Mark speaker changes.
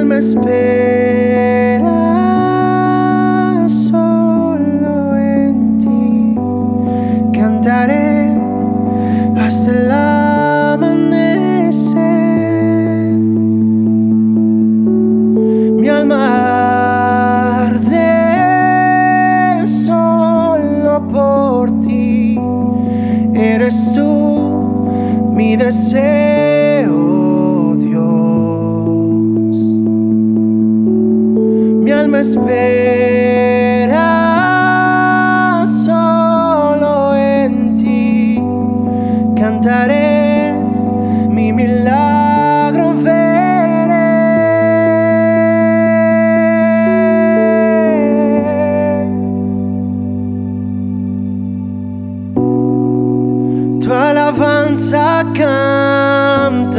Speaker 1: alma espera solo en ti. Cantaré hasta el amanecer. Mi alma solo por ti. Eres tú mi deseo. Alma espera solo en ti. Cantaré mi milagro veré. Tu alabanza cantaré.